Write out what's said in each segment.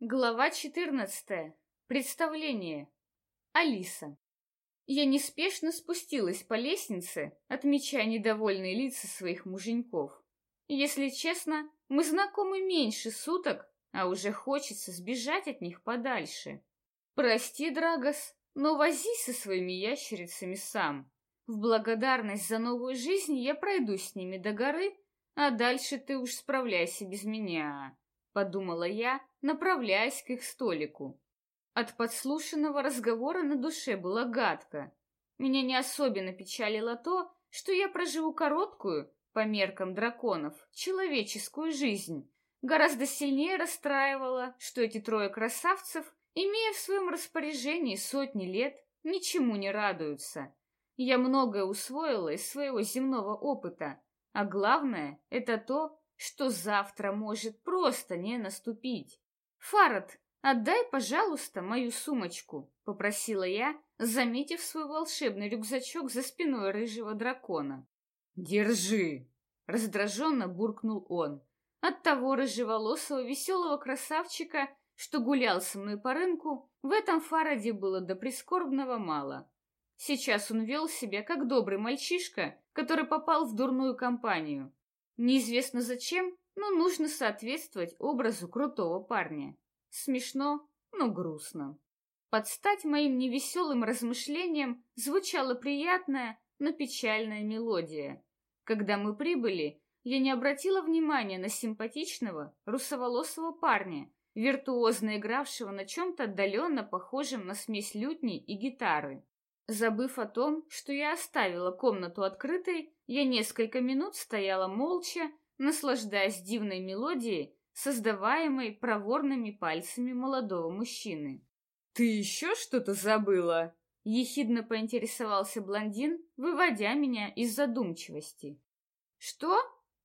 Глава 14. Представление. Алиса. Я неспешно спустилась по лестнице, отмечая недовольные лица своих муженьков. Если честно, мы знакомы меньше суток, а уже хочется сбежать от них подальше. Прости, Драгос, но возись со своими ящерицами сам. В благодарность за новую жизнь я пройду с ними до горы, а дальше ты уж справляйся без меня подумала я, направляясь к их столику. От подслушанного разговора на душе было гадко. Меня не особенно печалило то, что я проживу короткую, по меркам драконов, человеческую жизнь. Гораздо сильнее расстраивало, что эти трое красавцев, имея в своем распоряжении сотни лет, ничему не радуются. Я многое усвоила из своего земного опыта, а главное — это то, что завтра может просто не наступить. «Фарад, отдай, пожалуйста, мою сумочку», — попросила я, заметив свой волшебный рюкзачок за спиной рыжего дракона. «Держи!» — раздраженно буркнул он. От того рыжеволосого веселого красавчика, что гулял со мной по рынку, в этом Фараде было до прискорбного мало. Сейчас он вел себя как добрый мальчишка, который попал в дурную компанию. Неизвестно зачем, но нужно соответствовать образу крутого парня. Смешно, но грустно. Под стать моим невеселым размышлениям звучала приятная, но печальная мелодия. Когда мы прибыли, я не обратила внимания на симпатичного, русоволосого парня, виртуозно игравшего на чем-то отдаленно похожем на смесь лютни и гитары. Забыв о том, что я оставила комнату открытой, я несколько минут стояла молча, наслаждаясь дивной мелодией, создаваемой проворными пальцами молодого мужчины. «Ты еще что-то забыла?» — ехидно поинтересовался блондин, выводя меня из задумчивости. «Что?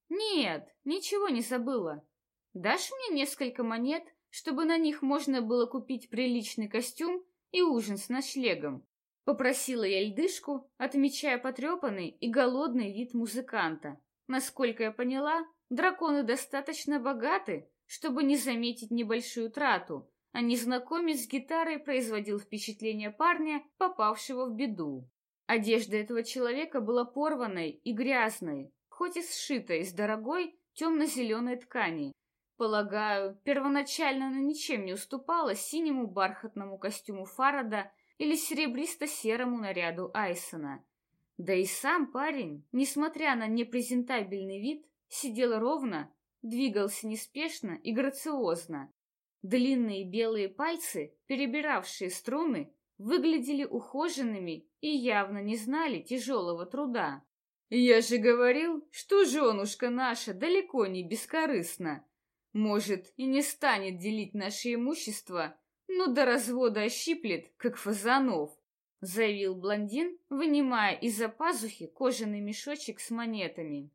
Нет, ничего не забыла. Дашь мне несколько монет, чтобы на них можно было купить приличный костюм и ужин с ночлегом?» Попросила я льдышку, отмечая потрепанный и голодный вид музыканта. Насколько я поняла, драконы достаточно богаты, чтобы не заметить небольшую трату, а незнакомец с гитарой производил впечатление парня, попавшего в беду. Одежда этого человека была порванной и грязной, хоть и сшитой из дорогой темно-зеленой ткани. Полагаю, первоначально она ничем не уступала синему бархатному костюму Фарада или серебристо-серому наряду Айсона. Да и сам парень, несмотря на непрезентабельный вид, сидел ровно, двигался неспешно и грациозно. Длинные белые пальцы, перебиравшие струны, выглядели ухоженными и явно не знали тяжелого труда. «Я же говорил, что женушка наша далеко не бескорыстна. Может, и не станет делить наше имущество ну до развода ощиплет, как фазанов, заявил блондин, вынимая из-за пазухи кожаный мешочек с монетами.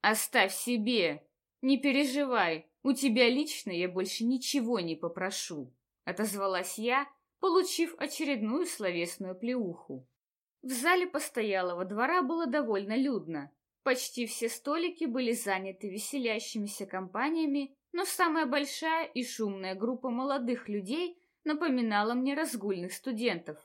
Оставь себе, не переживай, у тебя лично я больше ничего не попрошу, отозвалась я, получив очередную словесную плеуху. В зале постоялого двора было довольно людно. Почти все столики были заняты веселящимися компаниями, но самая большая и шумная группа молодых людей напоминала мне разгульных студентов.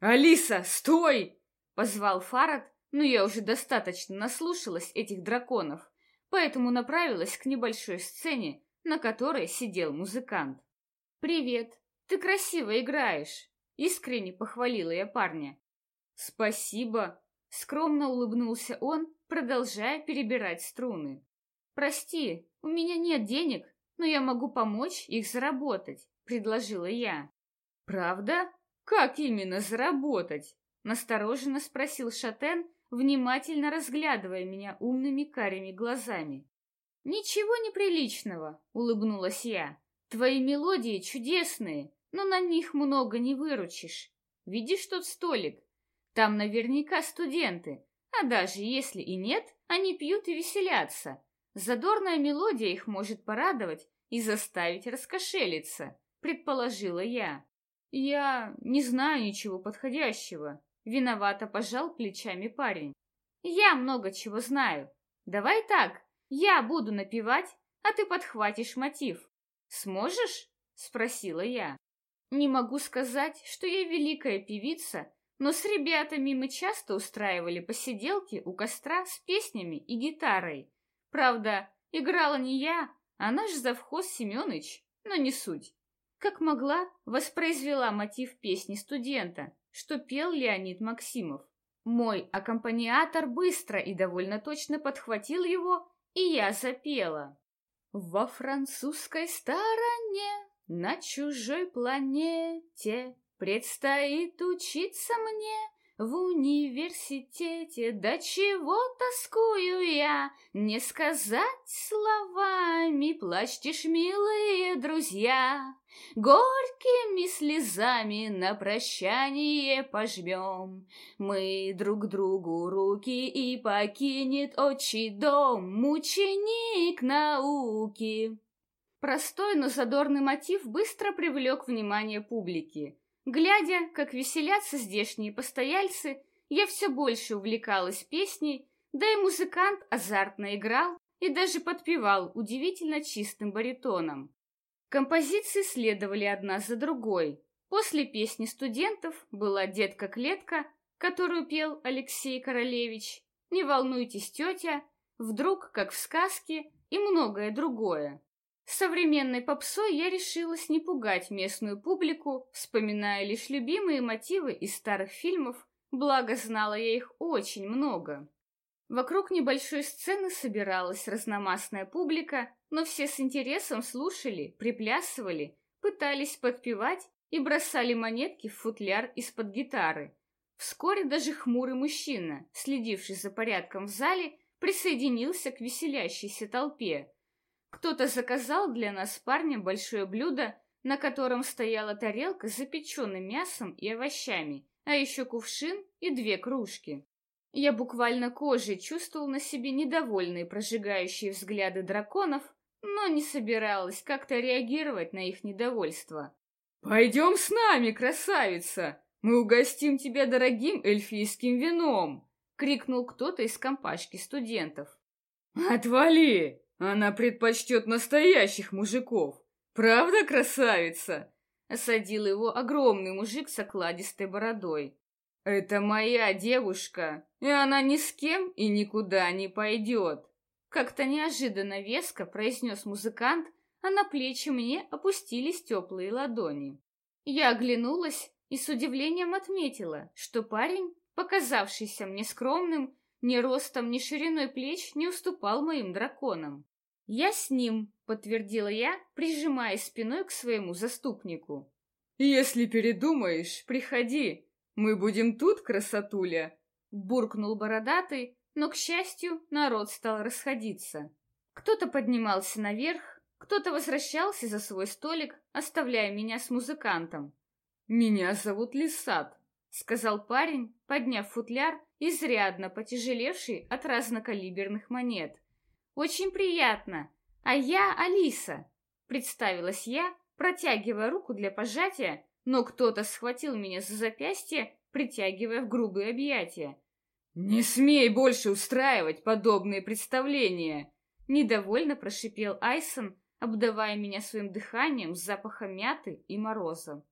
«Алиса, стой!» — позвал Фарад, но я уже достаточно наслушалась этих драконов, поэтому направилась к небольшой сцене, на которой сидел музыкант. «Привет, ты красиво играешь!» — искренне похвалила я парня. «Спасибо!» — скромно улыбнулся он, продолжая перебирать струны. «Прости, у меня нет денег, но я могу помочь их заработать предложила я. Правда? Как именно заработать? Настороженно спросил Шатен, внимательно разглядывая меня умными карими глазами. Ничего неприличного, улыбнулась я. Твои мелодии чудесные, но на них много не выручишь. Видишь тот столик? Там наверняка студенты, а даже если и нет, они пьют и веселятся. Задорная мелодия их может порадовать и заставить раскошелиться предположила я. Я не знаю ничего подходящего. Виновато пожал плечами парень. Я много чего знаю. Давай так, я буду напевать, а ты подхватишь мотив. Сможешь? спросила я. Не могу сказать, что я великая певица, но с ребятами мы часто устраивали посиделки у костра с песнями и гитарой. Правда, играла не я, а наш завхоз Семёныч, но не суть. Как могла, воспроизвела мотив песни студента, что пел Леонид Максимов. Мой аккомпаниатор быстро и довольно точно подхватил его, и я запела. Во французской стороне, на чужой планете, Предстоит учиться мне в университете, до чего тоскую я, не сказать словами, плачьтесь, милые друзья. Горькими слезами на прощание пожмем Мы друг другу руки и покинет отчий дом Мученик науки. Простой, но задорный мотив быстро привлек внимание публики. Глядя, как веселятся здешние постояльцы, я все больше увлекалась песней, да и музыкант азартно играл и даже подпевал удивительно чистым баритоном. Композиции следовали одна за другой. После песни студентов была «Детка-клетка», которую пел Алексей Королевич, «Не волнуйтесь, тетя», «Вдруг, как в сказке» и многое другое. Современной попсой я решилась не пугать местную публику, вспоминая лишь любимые мотивы из старых фильмов, благо знала я их очень много. Вокруг небольшой сцены собиралась разномастная публика, но все с интересом слушали, приплясывали, пытались подпевать и бросали монетки в футляр из-под гитары. Вскоре даже хмурый мужчина, следивший за порядком в зале, присоединился к веселящейся толпе. Кто-то заказал для нас с парнем большое блюдо, на котором стояла тарелка с запеченным мясом и овощами, а еще кувшин и две кружки. Я буквально кожей чувствовал на себе недовольные прожигающие взгляды драконов, но не собиралась как-то реагировать на их недовольство. «Пойдем с нами, красавица! Мы угостим тебя дорогим эльфийским вином!» — крикнул кто-то из компашки студентов. «Отвали!» Она предпочтет настоящих мужиков. Правда, красавица? Осадил его огромный мужик с окладистой бородой. Это моя девушка, и она ни с кем и никуда не пойдет. Как-то неожиданно веско произнес музыкант, а на плечи мне опустились теплые ладони. Я оглянулась и с удивлением отметила, что парень, показавшийся мне скромным, ни ростом, ни шириной плеч не уступал моим драконам. «Я с ним», — подтвердила я, прижимая спиной к своему заступнику. «Если передумаешь, приходи. Мы будем тут, красотуля!» Буркнул бородатый, но, к счастью, народ стал расходиться. Кто-то поднимался наверх, кто-то возвращался за свой столик, оставляя меня с музыкантом. «Меня зовут Лисат», — сказал парень, подняв футляр, изрядно потяжелевший от разнокалиберных монет. «Очень приятно. А я Алиса», — представилась я, протягивая руку для пожатия, но кто-то схватил меня за запястье, притягивая в грубые объятия. «Не смей больше устраивать подобные представления!» Недовольно прошипел Айсон, обдавая меня своим дыханием с запахом мяты и мороза.